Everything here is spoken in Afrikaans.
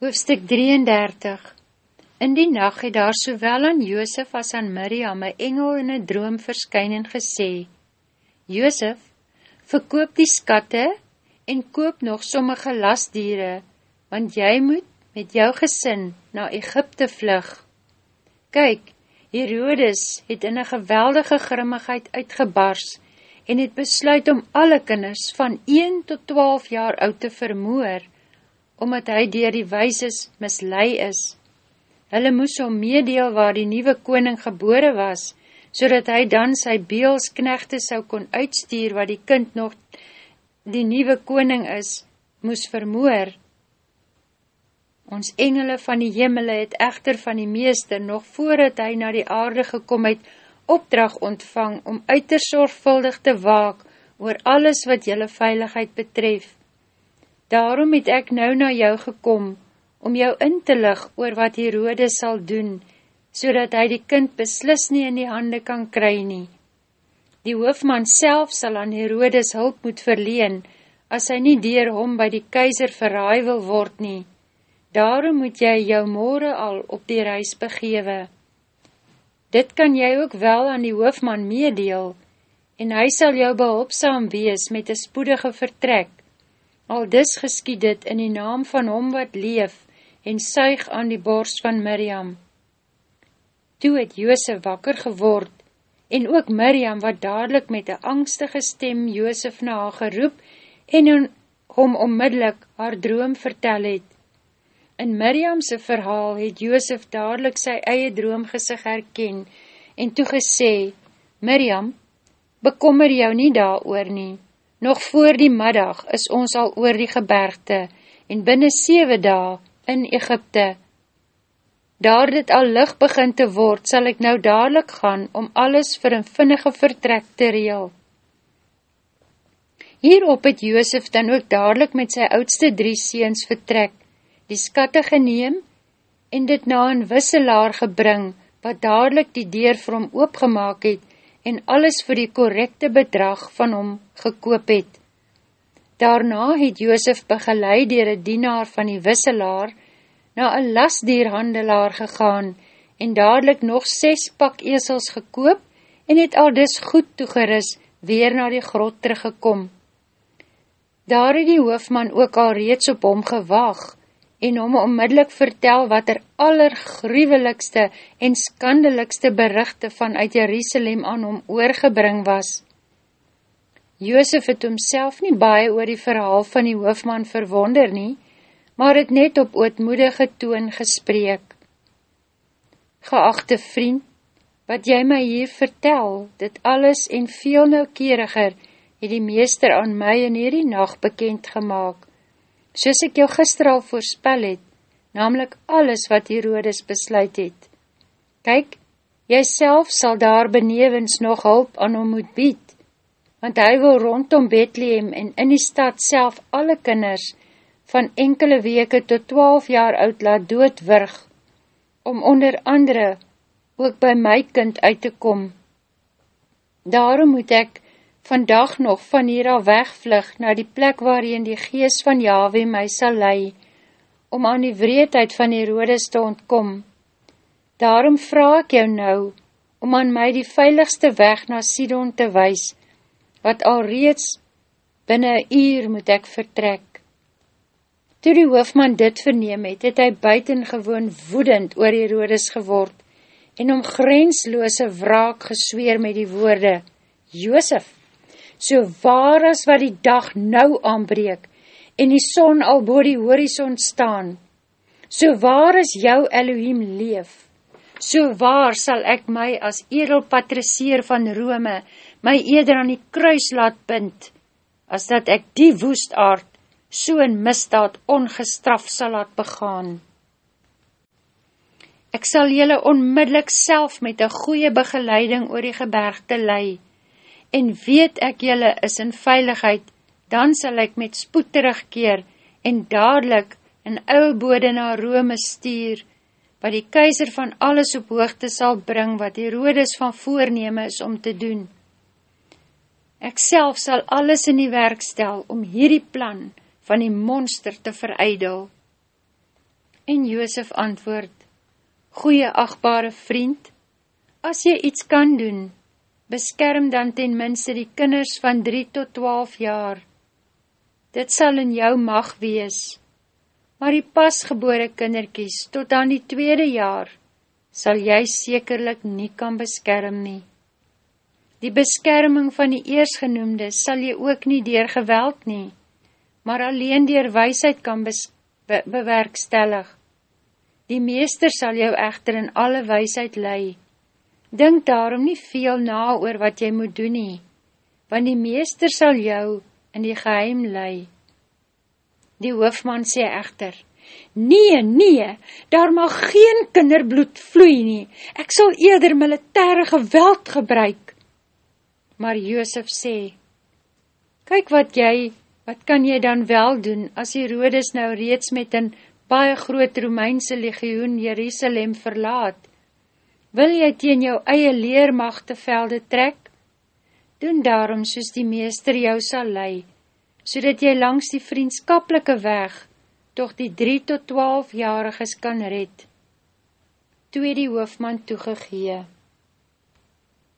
Hoofstuk 33 In die nacht het daar sowel aan Joosef as aan Miriam een engel in een droom verskyn en gesê, Joosef, verkoop die skatte en koop nog sommige lastdiere, want jy moet met jou gesin na Egypte vlug. Kyk, Herodes het in een geweldige grimmigheid uitgebars en het besluit om alle kinders van 1 tot 12 jaar oud te vermoor, omdat hy dier die weises mislei is. Hulle moes om meedeel waar die nieuwe koning gebore was, so hy dan sy beelsknechte sou kon uitstuur wat die kind nog die nieuwe koning is, moes vermoor. Ons engele van die hemele het echter van die meester nog voordat hy na die aarde gekom het, opdrag ontvang om uiter sorgvuldig te waak oor alles wat jylle veiligheid betref. Daarom het ek nou na jou gekom, om jou in te lig oor wat Herodes sal doen, so dat hy die kind beslis nie in die hande kan kry nie. Die hoofman self sal aan Herodes hulp moet verleen, as hy nie dier hom by die keizer verraai wil word nie. Daarom moet jy jou more al op die reis begewe. Dit kan jy ook wel aan die hoofman meedeel, en hy sal jou behulpsaam wees met een spoedige vertrek, Al dis geskied dit in die naam van hom wat leef en suig aan die borst van Miriam. Toe het Joosef wakker geword en ook Miriam wat dadelijk met een angstige stem Joosef na haar geroep en hom onmiddellik haar droom vertel het. In Miriamse verhaal het Joosef dadelijk sy eie droomgesig herken en toe gesê, Miriam, bekommer jou nie daar oor nie. Nog voor die middag is ons al oor die gebergte en binnen 7 dae in Egypte. Daar dit al licht begin te word, sal ek nou dadelijk gaan om alles vir een vinnige vertrek te reel. Hierop het Joosef dan ook dadelijk met sy oudste drie seens vertrek, die skatte geneem en dit na een wisselaar gebring, wat dadelijk die deur vir hom oopgemaak het en alles vir die korrekte bedrag van hom gekoop het. Daarna het Joosef begeleid dier een dienaar van die wisselaar na een lasdierhandelaar gegaan en dadelijk nog ses pak esels gekoop en het al dis goed toegeris weer na die grot teruggekom. Daar het die hoofman ook al reeds op hom gewaag en hom onmiddellik vertel wat er allergruwelikste en skandelikste berichte vanuit Jerusalem aan hom oorgebring was. Joosef het homself nie baie oor die verhaal van die hoofman verwonder nie, maar het net op ootmoedige toon gespreek. Geachte vriend, wat jy my hier vertel, dit alles en veel noukeeriger, het die meester aan my in hierdie nacht bekend gemaakt soos ek jou gister al voorspel het, namelijk alles wat Herodes besluit het. Kyk, jy self sal daar benevens nog hulp aan hom moet bied, want hy wil rondom Bethlehem en in die stad self alle kinders van enkele weke tot twaalf jaar oud laat doodwurg, om onder andere ook by my kind uit te kom. Daarom moet ek vandag nog van hier al wegvlug na die plek waarin die gees van Yahweh my sal lei, om aan die wreedheid van die rodes te ontkom. Daarom vraag ek jou nou, om aan my die veiligste weg na Sidon te wys, wat al reeds binnen een uur moet ek vertrek. Toe die hoofman dit verneem het, het hy buitengewoon woedend oor die rodes geword, en om grensloose wraak gesweer met die woorde, Joosef, so waar as wat die dag nou aanbreek, en die son al boor die horizon staan, so waar as jou Elohim leef, so waar sal ek my as edelpatriseer van Rome, my eder aan die kruis laat bind, as dat ek die woestaard, so in misdaad ongestraf sal laat begaan. Ek sal jylle onmiddellik self met een goeie begeleiding oor die gebergte lei, en weet ek jylle is in veiligheid, dan sal ek met spoed terugkeer en dadelijk in ouwe bode na Rome stuur, wat die keizer van alles op hoogte sal bring wat die rodes van voorneme is om te doen. Ek self sal alles in die werk stel om hierdie plan van die monster te vereidel. En Joosef antwoord, Goeie achtbare vriend, as jy iets kan doen, beskerm dan ten minste die kinders van 3 tot 12 jaar. Dit sal in jou mag wees, maar die pasgebore kinderkies tot aan die tweede jaar, sal jy sekerlik nie kan beskerm nie. Die beskerming van die eersgenoemde sal jy ook nie dier geweld nie, maar alleen dier weisheid kan be bewerkstellig. Die meester sal jou echter in alle weisheid lei. Dink daarom nie veel na oor wat jy moet doen nie, want die meester sal jou in die geheim lei. Die hoofman sê echter, Nee, nee, daar mag geen kinderbloed vloei nie, ek sal eerder militaire geweld gebruik. Maar Joosef sê, Kyk wat jy, wat kan jy dan wel doen, as die Rodes nou reeds met een baie groot Romeinse legioen Jerusalem verlaat. Wil jy teen jou eie leermachte velde trek? Doen daarom soos die meester jou sal lei, so dat jy langs die vriendskapelike weg toch die 3 tot 12 jariges kan red. Toe die hoofman toegegee.